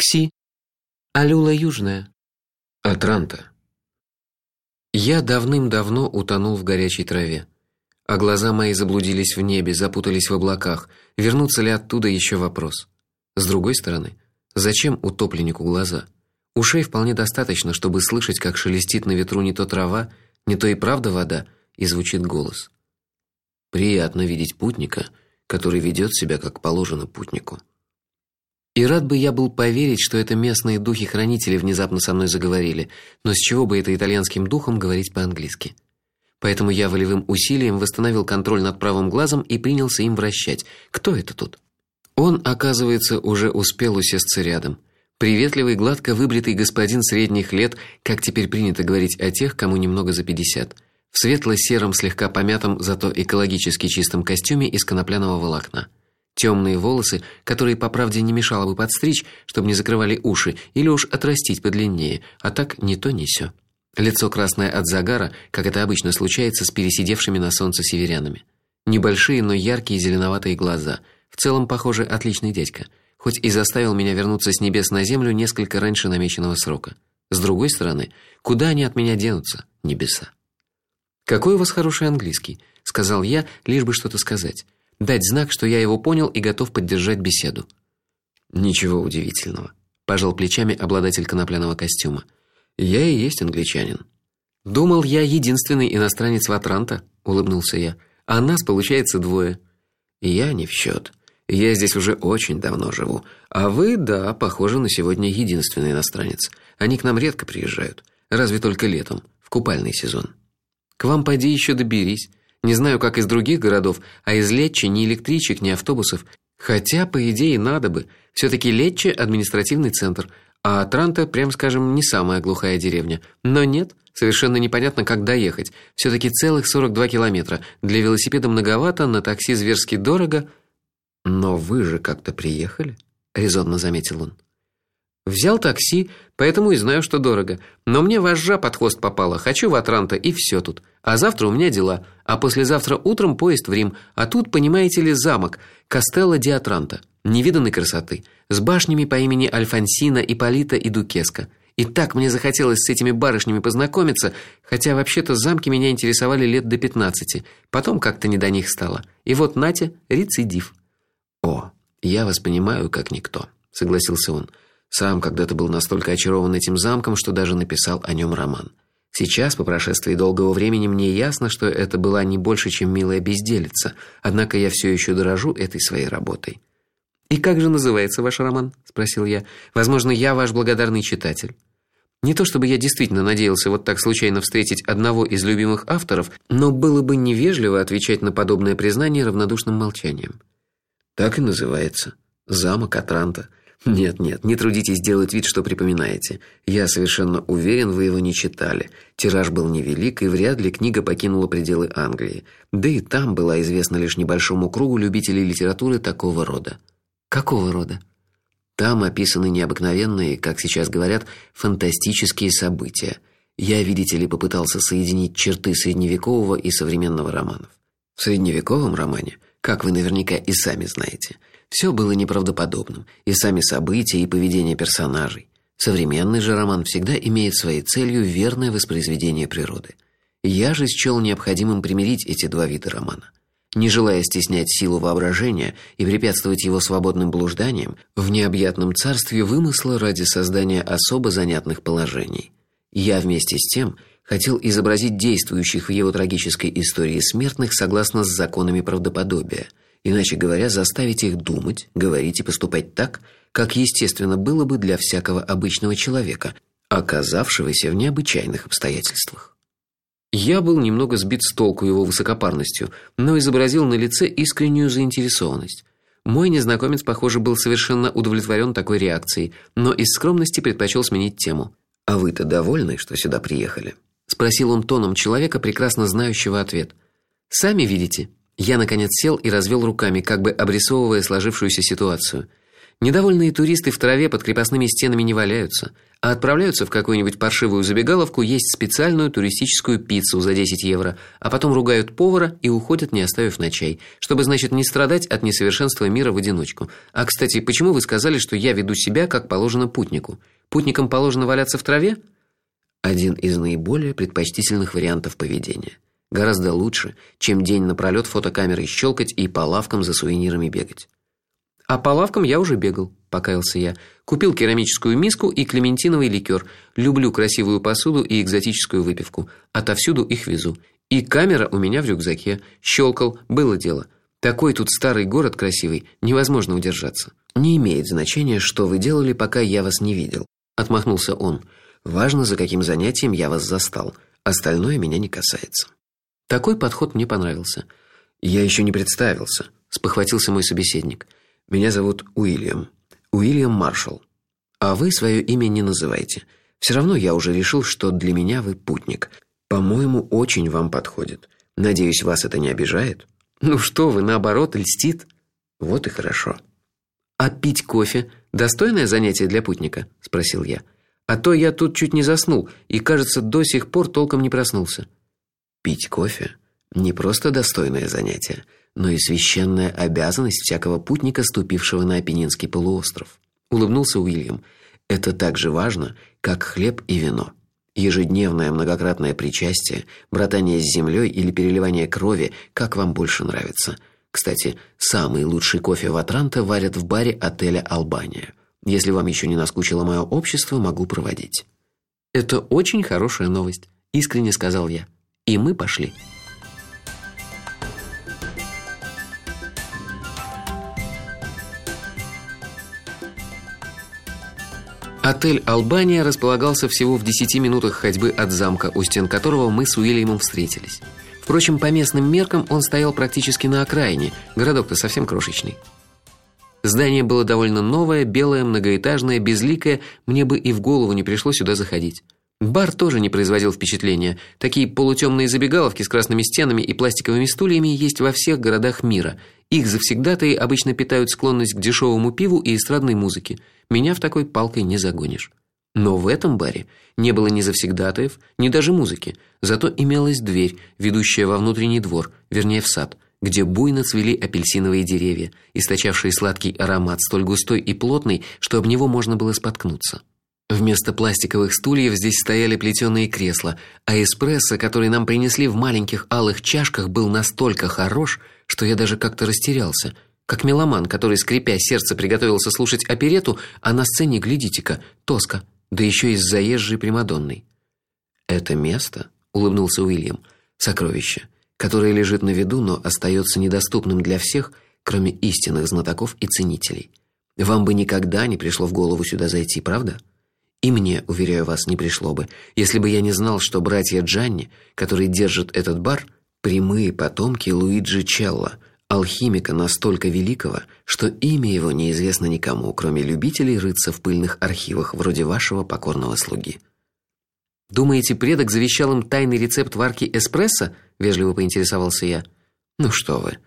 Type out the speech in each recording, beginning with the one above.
Кси. Алюла южная. Атранта. Я давным-давно утонул в горячей траве, а глаза мои заблудились в небе, запутались в облаках. Вернуться ли оттуда еще вопрос. С другой стороны, зачем утопленнику глаза? Ушей вполне достаточно, чтобы слышать, как шелестит на ветру не то трава, не то и правда вода, и звучит голос. Приятно видеть путника, который ведет себя как положено путнику. И рад бы я был поверить, что это местные духи-хранители внезапно со мной заговорили, но с чего бы это итальянским духом говорить по-английски? Поэтому я волевым усилием восстановил контроль над правым глазом и принялся им вращать. Кто это тут? Он, оказывается, уже успел усесться рядом. Приветливый, гладко выбритый господин средних лет, как теперь принято говорить о тех, кому немного за пятьдесят, в светло-сером, слегка помятом, зато экологически чистом костюме из конопляного волокна. Темные волосы, которые по правде не мешало бы подстричь, чтобы не закрывали уши, или уж отрастить подлиннее, а так не то ни сё. Лицо красное от загара, как это обычно случается с пересидевшими на солнце северянами. Небольшие, но яркие зеленоватые глаза. В целом, похоже, отличный дядька, хоть и заставил меня вернуться с небес на землю несколько раньше намеченного срока. С другой стороны, куда они от меня денутся, небеса? Какой у вас хороший английский, сказал я, лишь бы что-то сказать дать знак, что я его понял и готов поддержать беседу. Ничего удивительного, пожал плечами обладатель конопляного костюма. Я и есть англичанин. Думал, я единственный иностранец в Атранта, улыбнулся я. А нас получается двое. Я не в счет. Я здесь уже очень давно живу, а вы, да, похоже, на сегодня единственный иностранец. Они к нам редко приезжают, разве только летом, в купальный сезон. К вам поди еще доберись. Не знаю, как из других городов, а из Летчи ни электричек, ни автобусов. Хотя, по идее, надо бы. все таки Летчи административный центр, а Транто, прям скажем, не самая глухая деревня. Но нет, совершенно непонятно, как доехать. все таки целых 42 километра. Для велосипеда многовато, на такси зверски дорого. Но вы же как-то приехали, резонно заметил он. Взял такси, поэтому и знаю, что дорого. Но мне вожжа под хвост попала. Хочу в Атранто и все тут. А завтра у меня дела, а послезавтра утром поезд в Рим. А тут, понимаете ли, замок Кастелло ди Атранто. Невиданной красоты, с башнями по имени Альфонсина, Ипполита и Дукеска. И так мне захотелось с этими барышнями познакомиться, хотя вообще-то замки меня интересовали лет до пятнадцати. Потом как-то не до них стало. И вот Натя рецидив. О, я вас понимаю как никто, согласился он. Сам когда-то был настолько очарован этим замком, что даже написал о нем роман. Сейчас, по прошествии долгого времени, мне ясно, что это была не больше, чем милая безделица. Однако я все еще дорожу этой своей работой. И как же называется ваш роман? спросил я. Возможно, я ваш благодарный читатель. Не то чтобы я действительно надеялся вот так случайно встретить одного из любимых авторов, но было бы невежливо отвечать на подобное признание равнодушным молчанием. Так и называется. Замок Атранта. Нет, нет, не трудитесь делать вид, что припоминаете. Я совершенно уверен, вы его не читали. Тираж был невелик, и вряд ли книга покинула пределы Англии. Да и там была известна лишь небольшому кругу любителей литературы такого рода. Какого рода? Там описаны необыкновенные, как сейчас говорят, фантастические события. Я, видите ли, попытался соединить черты средневекового и современного романов. В средневековом романе, как вы наверняка и сами знаете, все было неправдоподобным, и сами события, и поведение персонажей. Современный же роман всегда имеет своей целью верное воспроизведение природы. Я же счел необходимым примирить эти два вида романа. Не желая стеснять силу воображения и препятствовать его свободным блужданиям в необъятном царстве вымысла ради создания особо занятных положений. Я вместе с тем хотел изобразить действующих в его трагической истории смертных согласно с законами правдоподобия – иначе говоря, заставить их думать, говорить и поступать так, как естественно было бы для всякого обычного человека, оказавшегося в необычайных обстоятельствах. Я был немного сбит с толку его высокопарностью, но изобразил на лице искреннюю заинтересованность. Мой незнакомец, похоже, был совершенно удовлетворен такой реакцией, но из скромности предпочел сменить тему. А вы-то довольны, что сюда приехали? спросил он тоном человека, прекрасно знающего ответ. Сами видите, я наконец сел и развел руками, как бы обрисовывая сложившуюся ситуацию. Недовольные туристы в траве под крепостными стенами не валяются, а отправляются в какую-нибудь паршивую забегаловку есть специальную туристическую пиццу за 10 евро, а потом ругают повара и уходят, не оставив на чай, чтобы, значит, не страдать от несовершенства мира в одиночку. А, кстати, почему вы сказали, что я веду себя как положено путнику? Путникам положено валяться в траве? Один из наиболее предпочтительных вариантов поведения. Гораздо лучше, чем день напролёт фотокамерой щелкать и по лавкам за сувенирами бегать. А по лавкам я уже бегал, покаялся я. Купил керамическую миску и клементиновый ликер. Люблю красивую посуду и экзотическую выпивку. Отовсюду их везу. И камера у меня в рюкзаке. Щелкал, было дело. Такой тут старый город красивый, невозможно удержаться. Не имеет значения, что вы делали, пока я вас не видел, отмахнулся он. Важно, за каким занятием я вас застал. Остальное меня не касается. Такой подход мне понравился. Я еще не представился, спохватился мой собеседник. Меня зовут Уильям. Уильям Маршалл. А вы свое имя не называйте. Все равно я уже решил, что для меня вы путник. По-моему, очень вам подходит. Надеюсь, вас это не обижает. Ну что вы, наоборот, льстит. Вот и хорошо. А пить кофе достойное занятие для путника, спросил я. А то я тут чуть не заснул и, кажется, до сих пор толком не проснулся. Пить кофе не просто достойное занятие но и священная обязанность всякого путника, ступившего на Апеннинский полуостров. Улыбнулся Уильям. Это так же важно, как хлеб и вино. Ежедневное многократное причастие, братание с землей или переливание крови, как вам больше нравится. Кстати, самый лучший кофе в Атранто варят в баре отеля Албания. Если вам еще не наскучило мое общество, могу проводить. Это очень хорошая новость, искренне сказал я. И мы пошли. Отель Албания располагался всего в 10 минутах ходьбы от замка, у стен которого мы с Уильямом встретились. Впрочем, по местным меркам он стоял практически на окраине. Городок-то совсем крошечный. Здание было довольно новое, белое, многоэтажное, безликое, мне бы и в голову не пришло сюда заходить. Бар тоже не производил впечатления. Такие полутемные забегаловки с красными стенами и пластиковыми стульями есть во всех городах мира. Их завсегдатаи обычно питают склонность к дешевому пиву и эстрадной музыке. Меня в такой палкой не загонишь. Но в этом баре не было ни завсегдатаев, ни даже музыки. Зато имелась дверь, ведущая во внутренний двор, вернее в сад, где буйно цвели апельсиновые деревья, источавшие сладкий аромат, столь густой и плотный, что об него можно было споткнуться. Вместо пластиковых стульев здесь стояли плетеные кресла, а эспрессо, который нам принесли в маленьких алых чашках, был настолько хорош, что я даже как-то растерялся – как меломан, который, скрипя сердце, приготовился слушать оперету, а на сцене глядите-ка, тоска, да еще и с заезжей примадонной. Это место, улыбнулся Уильям, сокровище, которое лежит на виду, но остается недоступным для всех, кроме истинных знатоков и ценителей. Вам бы никогда не пришло в голову сюда зайти, правда? И мне, уверяю вас, не пришло бы, если бы я не знал, что братья Джанни, которые держат этот бар, прямые потомки Луиджи Челла алхимика настолько великого, что имя его неизвестно никому, кроме любителей рыться в пыльных архивах вроде вашего покорного слуги. Думаете, предок завещал им тайный рецепт варки эспрессо? вежливо поинтересовался я. Ну что вы?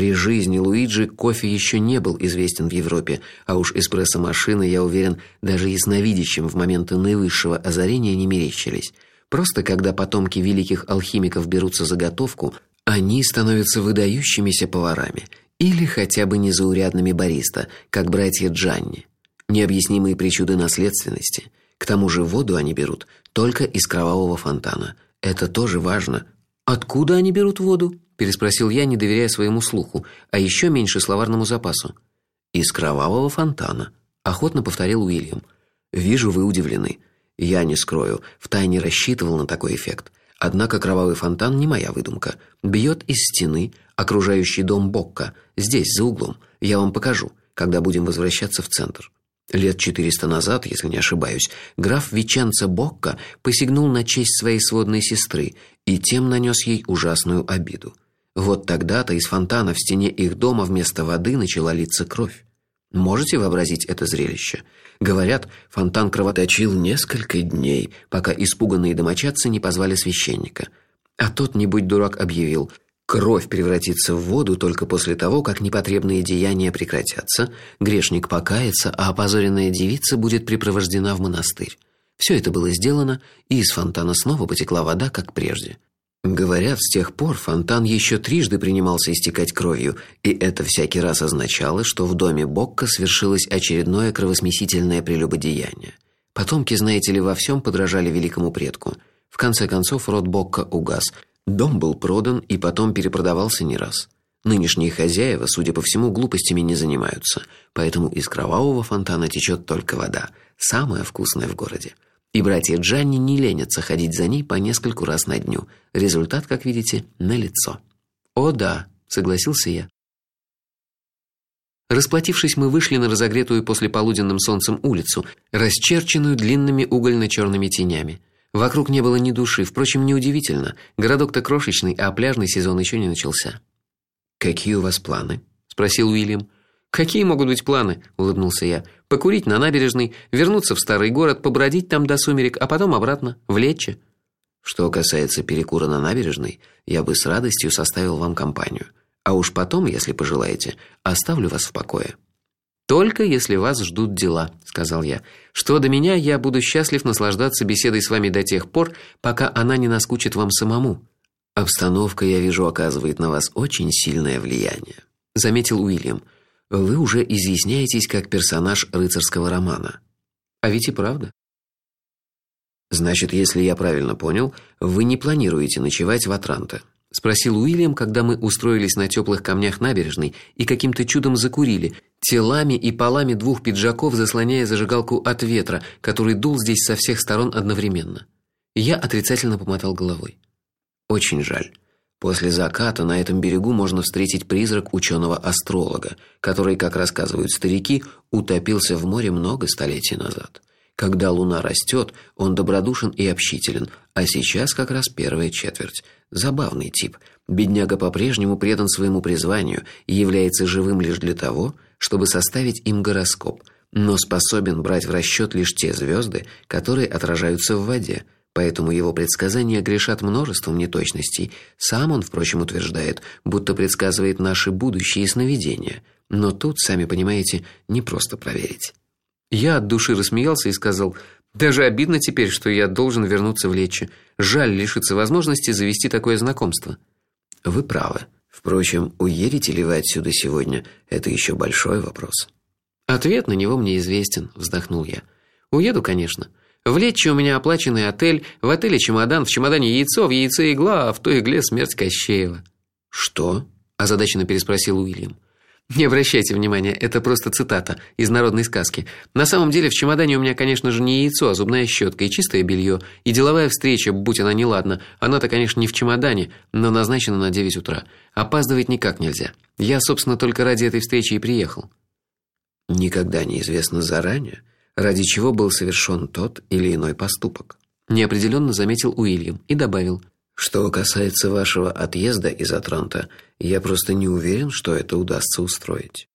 При жизни Луиджи кофе еще не был известен в Европе, а уж эспрессо-машины, я уверен, даже ясновидящим в моменты наивысшего озарения не мерещились. Просто когда потомки великих алхимиков берутся за готовку, они становятся выдающимися поварами или хотя бы незаурядными бариста, как братья Джанни. Необъяснимые причуды наследственности. К тому же воду они берут только из кровавого фонтана. Это тоже важно. Откуда они берут воду? Переспросил я, не доверяя своему слуху, а еще меньше словарному запасу. Из кровавого фонтана, охотно повторил Уильям. Вижу, вы удивлены. Я не скрою, втайне рассчитывал на такой эффект. Однако кровавый фонтан не моя выдумка. Бьет из стены, окружающий дом Бокка, здесь за углом. Я вам покажу, когда будем возвращаться в центр. Лет четыреста назад, если не ошибаюсь, граф Виченцо Бокка посягнул на честь своей сводной сестры и тем нанес ей ужасную обиду. Вот тогда-то из фонтана в стене их дома вместо воды начала литься кровь. Можете вообразить это зрелище? Говорят, фонтан кровоточил несколько дней, пока испуганные домочадцы не позвали священника. А тот, не будь дурак, объявил: Кровь превратится в воду только после того, как непотребные деяния прекратятся, грешник покается, а опозоренная девица будет припровождена в монастырь. Все это было сделано, и из фонтана снова потекла вода, как прежде. Говорят, с тех пор фонтан еще трижды принимался истекать кровью, и это всякий раз означало, что в доме Бокка свершилось очередное кровосмесительное прелюбодеяние. Потомки, знаете ли, во всем подражали великому предку. В конце концов род Бокка угас. Дом был продан и потом перепродавался не раз. Нынешние хозяева, судя по всему, глупостями не занимаются, поэтому из кровавого фонтана течет только вода, самая вкусная в городе. И братья Джанни не ленятся ходить за ней по нескольку раз на дню. Результат, как видите, налицо. О да, согласился я. Расплатившись, мы вышли на разогретую после полуденным солнцем улицу, расчерченную длинными угольно черными тенями. Вокруг не было ни души, впрочем, неудивительно. Городок-то крошечный, а пляжный сезон еще не начался. Какие у вас планы? спросил Уильям. Какие могут быть планы? улыбнулся я. Покурить на набережной, вернуться в старый город, побродить там до сумерек, а потом обратно в Лечче. Что касается перекура на набережной, я бы с радостью составил вам компанию. А уж потом, если пожелаете, оставлю вас в покое. Только если вас ждут дела, сказал я. Что до меня, я буду счастлив наслаждаться беседой с вами до тех пор, пока она не наскучит вам самому. Обстановка, я вижу, оказывает на вас очень сильное влияние, заметил Уильям вы уже изъясняетесь как персонаж рыцарского романа. А ведь и правда. Значит, если я правильно понял, вы не планируете ночевать в Атранте? спросил Уильям, когда мы устроились на теплых камнях набережной и каким-то чудом закурили, телами и полами двух пиджаков заслоняя зажигалку от ветра, который дул здесь со всех сторон одновременно. Я отрицательно помотал головой. Очень жаль. После заката на этом берегу можно встретить призрак ученого астролога который, как рассказывают старики, утопился в море много столетий назад. Когда луна растет, он добродушен и общителен, а сейчас как раз первая четверть. Забавный тип. Бедняга по-прежнему предан своему призванию и является живым лишь для того, чтобы составить им гороскоп, но способен брать в расчет лишь те звезды, которые отражаются в воде поэтому его предсказания грешат множеством неточностей. Сам он, впрочем, утверждает, будто предсказывает наши будущие сновидения. Но тут, сами понимаете, не просто проверить. Я от души рассмеялся и сказал: "Даже обидно теперь, что я должен вернуться в Лечче. Жаль лишиться возможности завести такое знакомство". Вы правы. Впрочем, уедете ли вы отсюда сегодня это еще большой вопрос. Ответ на него мне известен, вздохнул я. Уеду, конечно. В Лечче у меня оплаченный отель, в отеле чемодан, в чемодане яйцо, в яйце игла, а в той игле смерть Кощеева. Что? озадаченно переспросил Уильям. Не обращайте внимания, это просто цитата из народной сказки. На самом деле в чемодане у меня, конечно же, не яйцо, а зубная щетка и чистое белье, и деловая встреча, будь она неладна. Она-то, конечно, не в чемодане, но назначена на 9 утра. Опаздывать никак нельзя. Я, собственно, только ради этой встречи и приехал. Никогда не известно заранее, ради чего был совершен тот или иной поступок. Неопределенно заметил Уильям и добавил: "Что касается вашего отъезда из Атранта, я просто не уверен, что это удастся устроить".